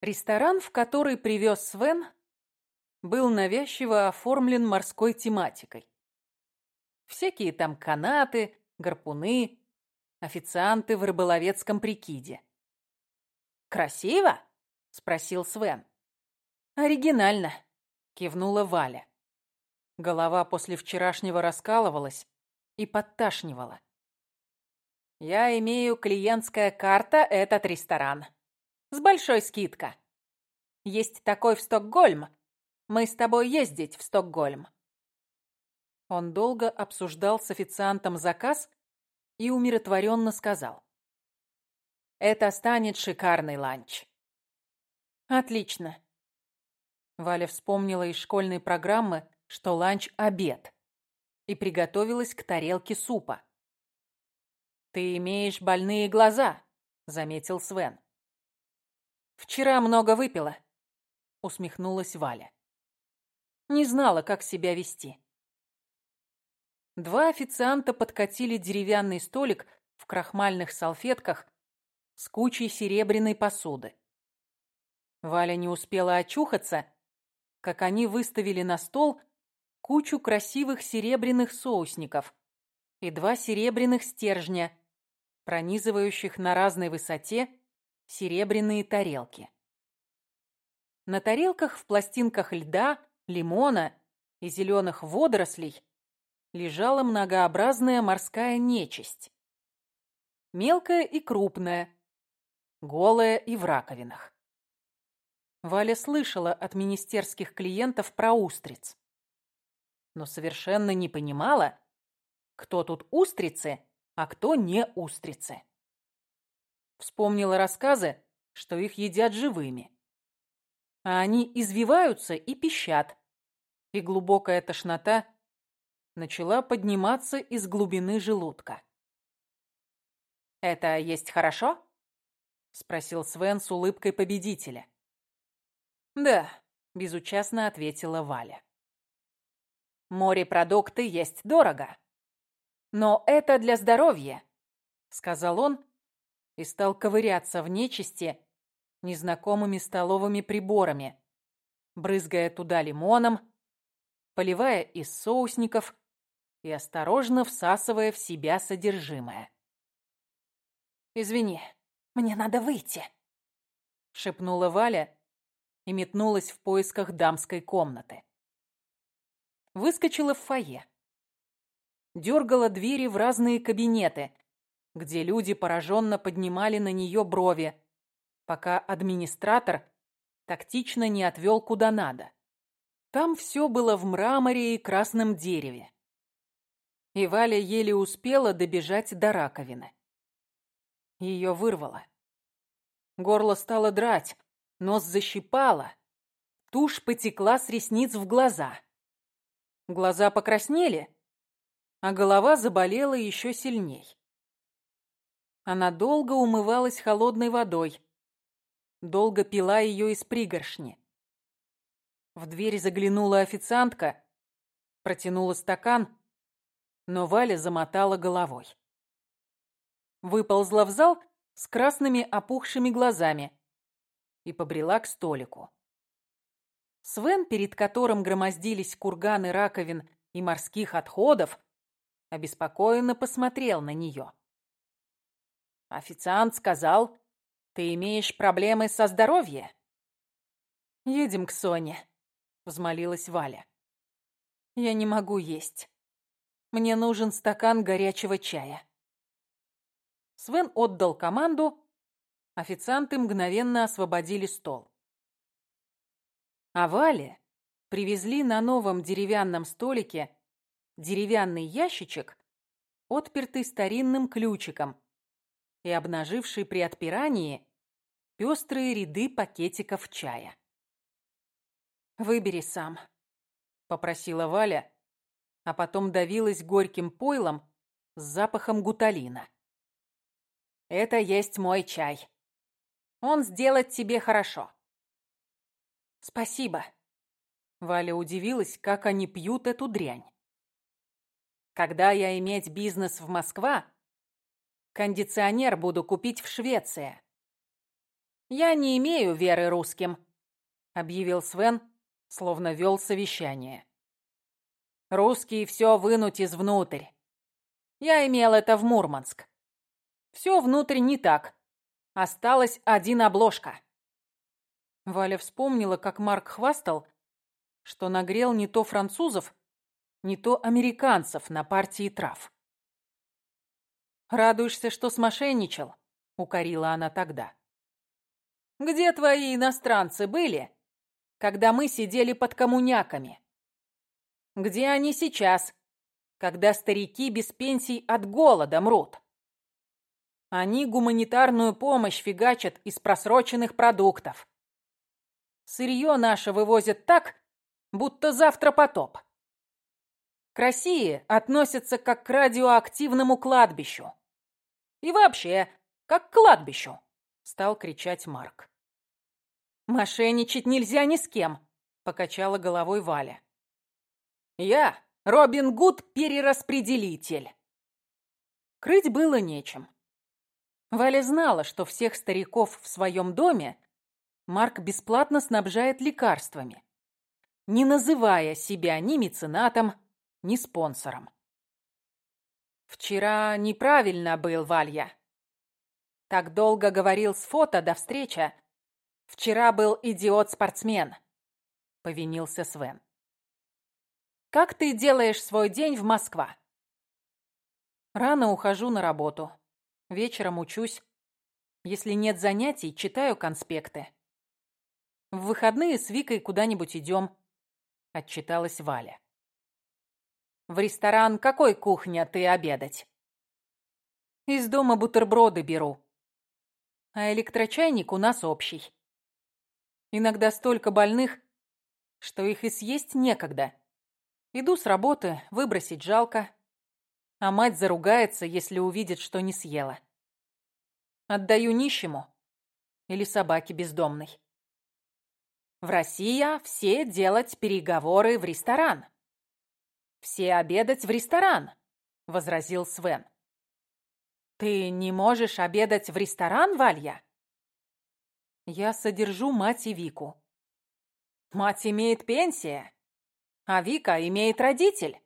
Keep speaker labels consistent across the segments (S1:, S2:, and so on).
S1: Ресторан, в который привез Свен, был навязчиво оформлен морской тематикой. Всякие там канаты, гарпуны, официанты в рыболовецком прикиде.
S2: «Красиво?» — спросил Свен.
S1: «Оригинально», — кивнула Валя. Голова после вчерашнего раскалывалась и подташнивала.
S2: «Я имею клиентская карта этот ресторан. С большой скидкой. Есть такой в Стокгольм. Мы с тобой ездить в Стокгольм».
S1: Он долго обсуждал с официантом заказ и умиротворенно сказал.
S2: «Это станет шикарный ланч».
S1: «Отлично». Валя вспомнила из школьной программы, что ланч – обед, и приготовилась к тарелке супа.
S2: «Ты имеешь больные глаза», — заметил Свен.
S1: «Вчера много выпила», — усмехнулась Валя. Не знала, как себя вести. Два официанта подкатили деревянный столик в крахмальных салфетках с кучей серебряной посуды. Валя не успела очухаться, как они выставили на стол кучу красивых серебряных соусников и два серебряных стержня, пронизывающих на разной высоте серебряные тарелки. На тарелках в пластинках льда, лимона и зеленых водорослей лежала многообразная морская нечисть. Мелкая и крупная, голая и в раковинах. Валя слышала от министерских клиентов про устриц, но совершенно не понимала, кто тут устрицы, а кто не устрицы. Вспомнила рассказы, что их едят живыми. А они извиваются и пищат, и глубокая тошнота начала подниматься из глубины желудка.
S2: «Это есть хорошо?»
S1: — спросил Свен с улыбкой победителя.
S2: «Да», — безучастно ответила Валя. «Морепродукты есть дорого. Но это для здоровья», — сказал он и стал ковыряться в нечисти незнакомыми столовыми приборами, брызгая туда лимоном, поливая из соусников и осторожно всасывая в себя содержимое.
S1: «Извини, мне надо выйти», — шепнула Валя и метнулась в поисках дамской комнаты. Выскочила в фойе. Дергала двери в разные кабинеты, где люди пораженно поднимали на нее брови, пока администратор тактично не отвел куда надо. Там все было в мраморе и красном дереве и Валя еле успела добежать до раковины. Ее вырвало. Горло стало драть, нос защипало, тушь потекла с ресниц в глаза. Глаза покраснели, а голова заболела еще сильней. Она долго умывалась холодной водой, долго пила ее из пригоршни. В дверь заглянула официантка, протянула стакан, но Валя замотала головой. Выползла в зал с красными опухшими глазами и побрела к столику. Свен, перед которым громоздились курганы раковин и морских отходов, обеспокоенно посмотрел на нее.
S2: «Официант сказал, ты имеешь проблемы со здоровьем?»
S1: «Едем к Соне», — взмолилась Валя. «Я не могу есть. Мне нужен стакан горячего чая. Свен отдал команду. Официанты мгновенно освободили стол. А Вале привезли на новом деревянном столике деревянный ящичек, отпертый старинным ключиком и обнаживший при отпирании пестрые ряды пакетиков чая. «Выбери сам», — попросила Валя, а потом давилась горьким пойлом с запахом гуталина.
S2: «Это есть мой чай. Он сделает тебе хорошо».
S1: «Спасибо». Валя удивилась, как они пьют эту дрянь.
S2: «Когда я иметь бизнес в Москва, кондиционер буду купить в Швеции.
S1: «Я не имею веры русским», — объявил Свен, словно вел совещание. «Русские все вынуть из внутрь. Я имел это в Мурманск. Все внутрь не так. Осталась один обложка».
S2: Валя вспомнила, как Марк хвастал, что нагрел не то французов, не то американцев на партии трав. «Радуешься, что смошенничал?» — укорила она тогда.
S1: «Где твои иностранцы были, когда мы сидели под коммуняками? Где они сейчас, когда старики без пенсий от голода мрут? Они гуманитарную помощь фигачат из просроченных продуктов. Сырье наше вывозят так, будто завтра потоп. К России относятся как к радиоактивному кладбищу. И вообще, как к кладбищу, стал кричать Марк. Мошенничать нельзя ни с кем, покачала головой Валя. Я Робин Гуд перераспределитель. Крыть было нечем. Валя знала, что всех стариков в своем доме Марк бесплатно снабжает лекарствами, не называя себя ни меценатом, ни спонсором. «Вчера неправильно был, Валья. Так долго говорил с фото до встречи. Вчера был идиот-спортсмен», — повинился Свен. «Как ты делаешь свой день в Москва?»
S2: «Рано ухожу на работу. Вечером учусь. Если нет занятий, читаю конспекты. В выходные с Викой куда-нибудь идем», — отчиталась Валя.
S1: В ресторан какой кухня ты обедать?
S2: Из дома бутерброды беру. А электрочайник у нас общий. Иногда столько больных, что их и съесть некогда. Иду с работы, выбросить жалко. А мать заругается, если увидит, что не съела. Отдаю нищему или собаке бездомной.
S1: В России все делать переговоры в ресторан. Все обедать в ресторан, возразил Свен. Ты не можешь обедать в ресторан, Валья?
S2: Я содержу мать и Вику.
S1: Мать имеет пенсия, а Вика имеет родитель.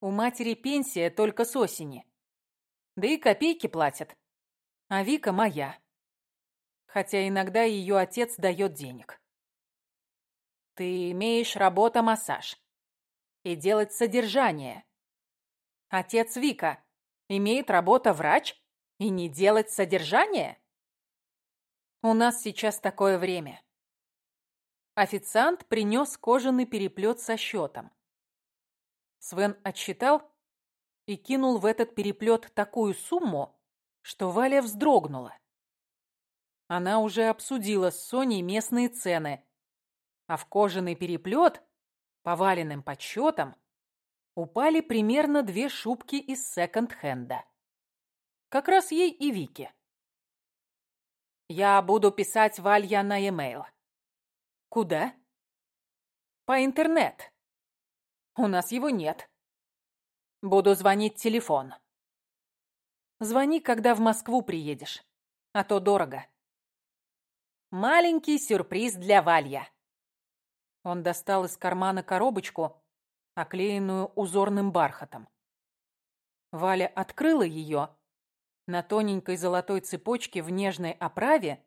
S2: У матери пенсия только с осени. Да и копейки платят. А Вика моя. Хотя иногда ее отец дает денег.
S1: Ты имеешь работа-массаж. И делать содержание. Отец Вика имеет работа-врач и не делать содержание?
S2: У нас сейчас такое время. Официант принес кожаный переплет со счетом. Свен отсчитал и кинул в этот переплет такую сумму, что Валя вздрогнула. Она уже обсудила с Соней местные цены а в кожаный переплет, поваленным подсчетом, упали примерно две шубки из секонд-хенда. Как раз ей и Вике.
S1: «Я буду писать Валья на e-mail».
S2: «Куда?»
S1: «По интернет. У нас его нет. Буду звонить телефон».
S2: «Звони, когда в Москву приедешь, а то дорого».
S1: «Маленький сюрприз для Валья».
S2: Он достал из кармана коробочку, оклеенную узорным бархатом. Валя открыла ее. На тоненькой золотой цепочке в нежной оправе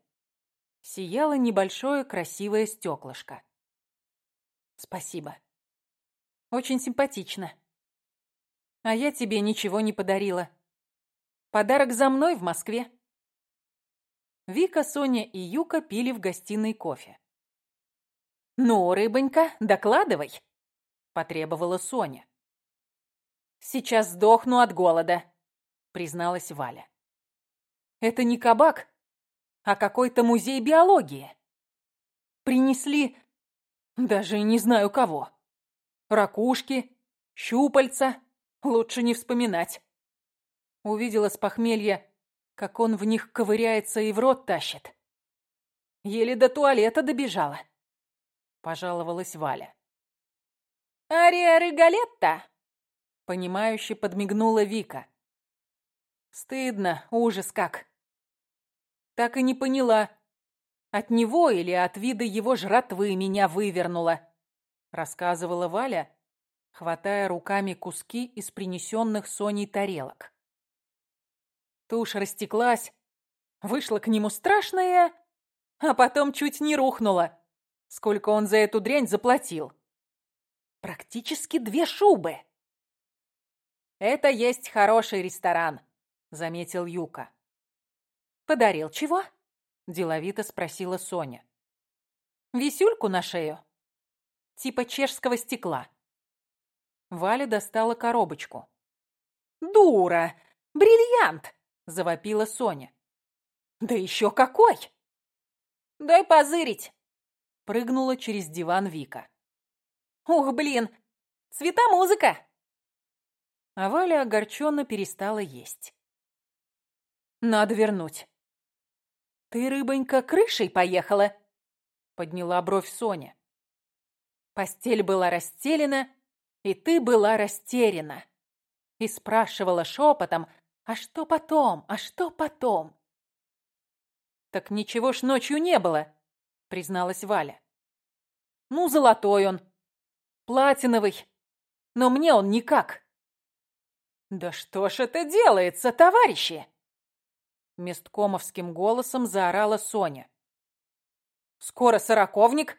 S2: сияло небольшое красивое стеклышко. Спасибо. Очень симпатично. А я тебе ничего не подарила. Подарок за мной в Москве. Вика, Соня и Юка пили в гостиной кофе.
S1: «Ну, рыбонька, докладывай», — потребовала Соня. «Сейчас сдохну от голода», — призналась Валя. «Это не кабак, а какой-то музей биологии. Принесли даже не знаю кого. Ракушки, щупальца, лучше не вспоминать».
S2: Увидела с похмелья, как он в них ковыряется и в рот тащит.
S1: Еле до туалета добежала. — пожаловалась Валя. «Ария Регалетта!» — понимающе подмигнула Вика.
S2: «Стыдно, ужас как!» Так и не поняла,
S1: От него или от вида его жратвы меня вывернуло, рассказывала Валя, хватая руками куски из принесенных Соней тарелок. Тушь растеклась, вышла к нему страшная, а потом чуть не рухнула. Сколько он за эту дрянь заплатил? Практически две шубы. «Это есть хороший ресторан», — заметил Юка. «Подарил чего?» — деловито спросила Соня. «Висюльку на шею? Типа чешского стекла». Валя достала коробочку. «Дура! Бриллиант!» — завопила Соня. «Да еще какой!» «Дай позырить!» — прыгнула через диван Вика. «Ух, блин! Цвета музыка!» А Валя огорченно перестала есть. «Надо вернуть». «Ты, рыбонька, крышей поехала?» — подняла бровь Соня. Постель была расстелена, и ты была растеряна. И спрашивала шепотом, а что потом, а что потом? Так ничего ж ночью не было, призналась Валя. Ну, золотой он, платиновый, но мне он никак. Да что ж это делается, товарищи? Месткомовским голосом заорала Соня. Скоро сороковник,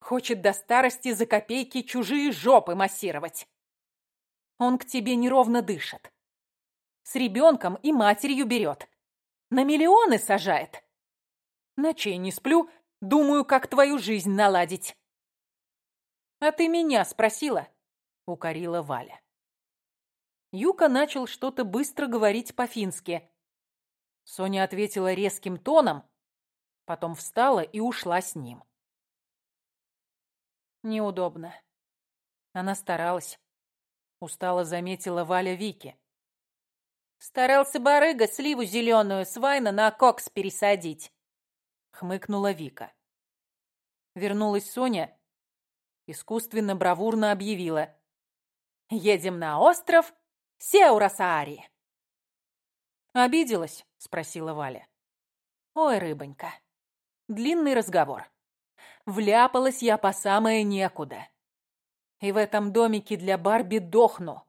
S1: Хочет до старости за копейки чужие жопы массировать. Он к тебе неровно дышит. С ребенком и матерью берет. На миллионы сажает. Ночей не сплю, думаю, как твою жизнь наладить. А ты меня спросила? Укорила Валя. Юка начал что-то быстро говорить по-фински. Соня ответила резким тоном, потом встала и ушла с ним. Неудобно. Она старалась. Устало заметила Валя Вики. Старался барыга сливу зеленую с вайна на кокс пересадить. Хмыкнула Вика. Вернулась Соня. Искусственно бравурно объявила. Едем на остров Сеурасаари. «Обиделась?» — спросила Валя. «Ой, рыбонька, длинный разговор. Вляпалась я по самое некуда. И в этом домике для Барби дохну.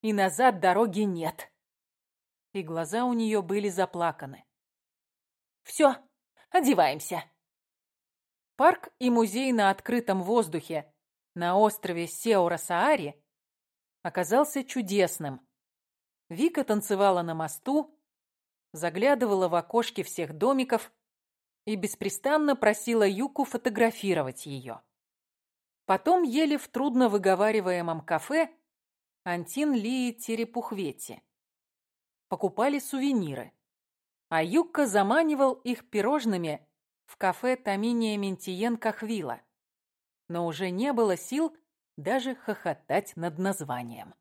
S1: И назад дороги нет. И глаза у нее были заплаканы. Все, одеваемся. Парк и музей на открытом воздухе на острове Сеура-Саари оказался чудесным. Вика танцевала на мосту, заглядывала в окошки всех домиков и беспрестанно просила Юку фотографировать ее. Потом ели в трудно выговариваемом кафе Антин Лии Терепухвети. Покупали сувениры. А Юкка заманивал их пирожными в кафе Таминия Ментиенко Хвила. Но уже не было сил даже хохотать над названием.